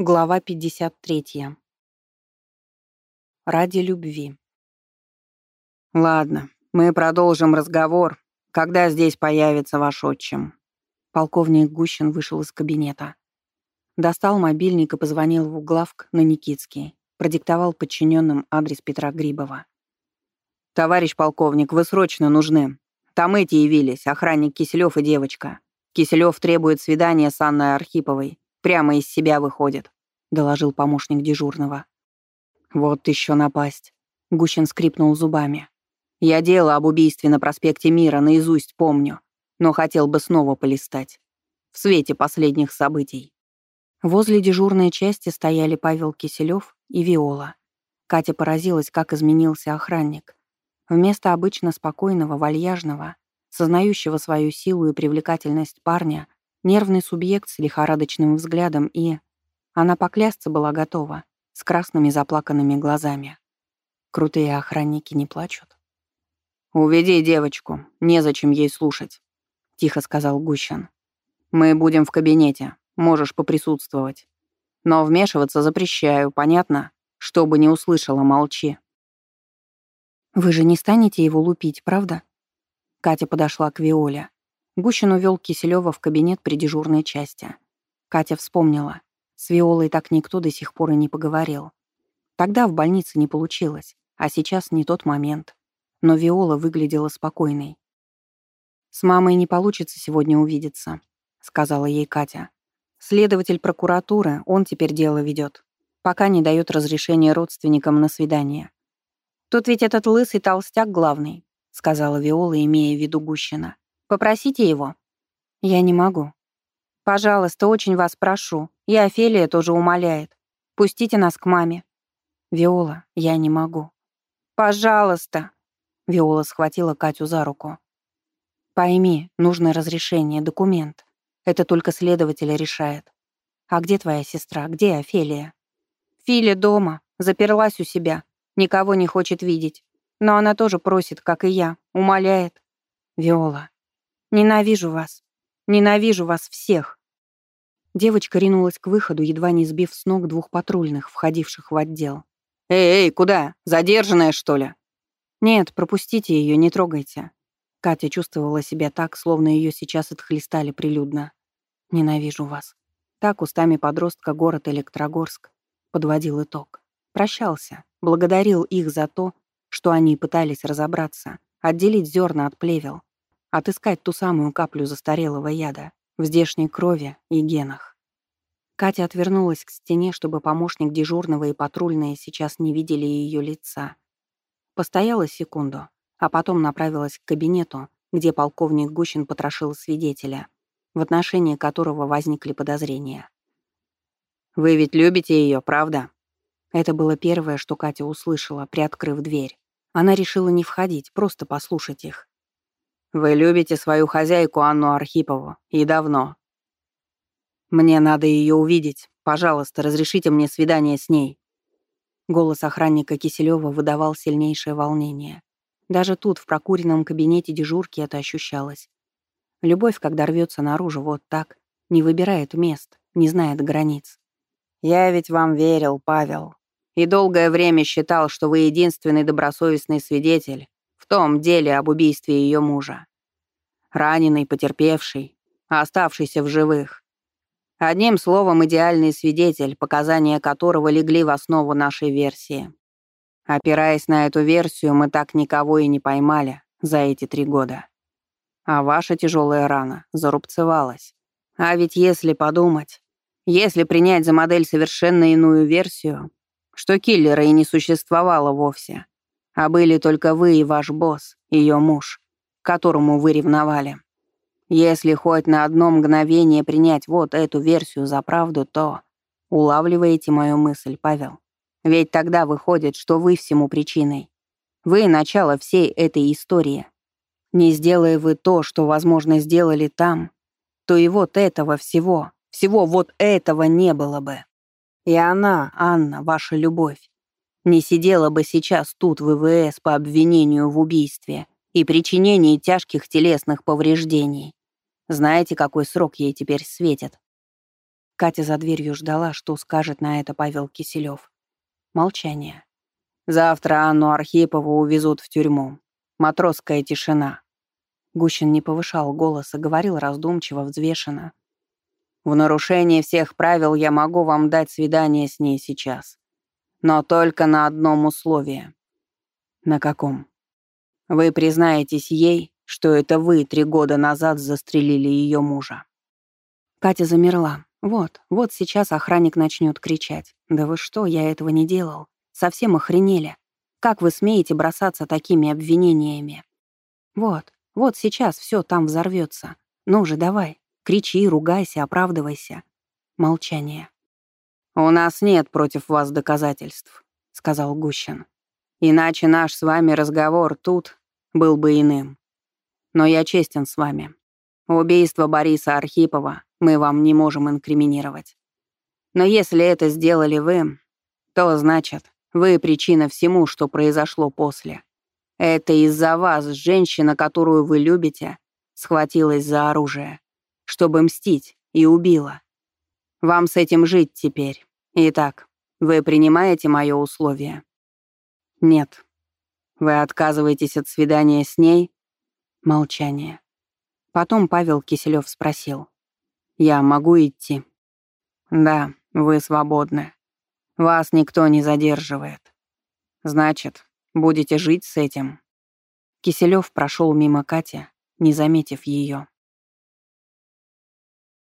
Глава 53. Ради любви. «Ладно, мы продолжим разговор, когда здесь появится ваш отчим». Полковник Гущин вышел из кабинета. Достал мобильник и позвонил в углавк на Никитский. Продиктовал подчиненным адрес Петра Грибова. «Товарищ полковник, вы срочно нужны. Там эти явились, охранник Киселёв и девочка. Киселёв требует свидания с Анной Архиповой. Прямо из себя выходит», — доложил помощник дежурного. «Вот еще напасть», — Гущин скрипнул зубами. «Я дело об убийстве на проспекте Мира наизусть помню, но хотел бы снова полистать. В свете последних событий». Возле дежурной части стояли Павел Киселёв и Виола. Катя поразилась, как изменился охранник. Вместо обычно спокойного, вальяжного, сознающего свою силу и привлекательность парня, Нервный субъект с лихорадочным взглядом и... Она поклясться была готова, с красными заплаканными глазами. Крутые охранники не плачут. «Уведи девочку, незачем ей слушать», — тихо сказал Гущин. «Мы будем в кабинете, можешь поприсутствовать. Но вмешиваться запрещаю, понятно? Чтобы не услышала, молчи». «Вы же не станете его лупить, правда?» Катя подошла к Виоле. Гущин увел Киселева в кабинет при дежурной части. Катя вспомнила. С Виолой так никто до сих пор и не поговорил. Тогда в больнице не получилось, а сейчас не тот момент. Но Виола выглядела спокойной. «С мамой не получится сегодня увидеться», — сказала ей Катя. «Следователь прокуратуры, он теперь дело ведет, пока не дает разрешения родственникам на свидание». «Тут ведь этот лысый толстяк главный», — сказала Виола, имея в виду Гущина. Попросите его». «Я не могу». «Пожалуйста, очень вас прошу. И Офелия тоже умоляет. Пустите нас к маме». «Виола, я не могу». «Пожалуйста». Виола схватила Катю за руку. «Пойми, нужно разрешение, документ. Это только следователь решает. А где твоя сестра? Где Офелия?» «Филя дома. Заперлась у себя. Никого не хочет видеть. Но она тоже просит, как и я. Умоляет». «Виола, Ненавижу вас. Ненавижу вас всех. Девочка ринулась к выходу, едва не сбив с ног двух патрульных, входивших в отдел. «Эй, эй, куда? Задержанная, что ли?» «Нет, пропустите ее, не трогайте». Катя чувствовала себя так, словно ее сейчас отхлестали прилюдно. «Ненавижу вас». Так устами подростка город Электрогорск подводил итог. Прощался, благодарил их за то, что они пытались разобраться, отделить зерна от плевел, Отыскать ту самую каплю застарелого яда в здешней крови и генах. Катя отвернулась к стене, чтобы помощник дежурного и патрульные сейчас не видели ее лица. Постояла секунду, а потом направилась к кабинету, где полковник Гущин потрошил свидетеля, в отношении которого возникли подозрения. «Вы ведь любите ее, правда?» Это было первое, что Катя услышала, приоткрыв дверь. Она решила не входить, просто послушать их. Вы любите свою хозяйку Анну Архипову. И давно. Мне надо ее увидеть. Пожалуйста, разрешите мне свидание с ней. Голос охранника Киселева выдавал сильнейшее волнение. Даже тут, в прокуренном кабинете дежурки, это ощущалось. Любовь, когда рвется наружу вот так, не выбирает мест, не знает границ. «Я ведь вам верил, Павел, и долгое время считал, что вы единственный добросовестный свидетель, том деле об убийстве ее мужа. Раненый, потерпевший, оставшийся в живых. Одним словом, идеальный свидетель, показания которого легли в основу нашей версии. Опираясь на эту версию, мы так никого и не поймали за эти три года. А ваша тяжелая рана зарубцевалась. А ведь если подумать, если принять за модель совершенно иную версию, что киллера и не существовало вовсе, а были только вы и ваш босс, ее муж, которому вы ревновали. Если хоть на одно мгновение принять вот эту версию за правду, то... Улавливаете мою мысль, Павел? Ведь тогда выходит, что вы всему причиной. Вы — начало всей этой истории. Не сделая вы то, что, возможно, сделали там, то и вот этого всего, всего вот этого не было бы. И она, Анна, ваша любовь, не сидела бы сейчас тут в ИВС по обвинению в убийстве и причинении тяжких телесных повреждений. Знаете, какой срок ей теперь светит? Катя за дверью ждала, что скажет на это Павел Киселев. Молчание. «Завтра Анну Архипову увезут в тюрьму. Матросская тишина». Гущин не повышал голоса, говорил раздумчиво, взвешенно. «В нарушение всех правил я могу вам дать свидание с ней сейчас. Но только на одном условии». «На каком?» «Вы признаетесь ей, что это вы три года назад застрелили ее мужа». Катя замерла. Вот, вот сейчас охранник начнет кричать. «Да вы что, я этого не делал. Совсем охренели. Как вы смеете бросаться такими обвинениями?» Вот, вот сейчас все там взорвется. Ну же, давай. Кричи, ругайся, оправдывайся. Молчание. «У нас нет против вас доказательств», — сказал Гущин. «Иначе наш с вами разговор тут был бы иным. Но я честен с вами. Убийство Бориса Архипова мы вам не можем инкриминировать. Но если это сделали вы, то значит, вы причина всему, что произошло после. Это из-за вас женщина, которую вы любите, схватилась за оружие, чтобы мстить, и убила. Вам с этим жить теперь. Итак, вы принимаете мое условие? Нет. Вы отказываетесь от свидания с ней? Молчание. Потом Павел Киселев спросил. «Я могу идти?» «Да, вы свободны. Вас никто не задерживает. Значит, будете жить с этим?» Киселев прошел мимо Кати, не заметив ее.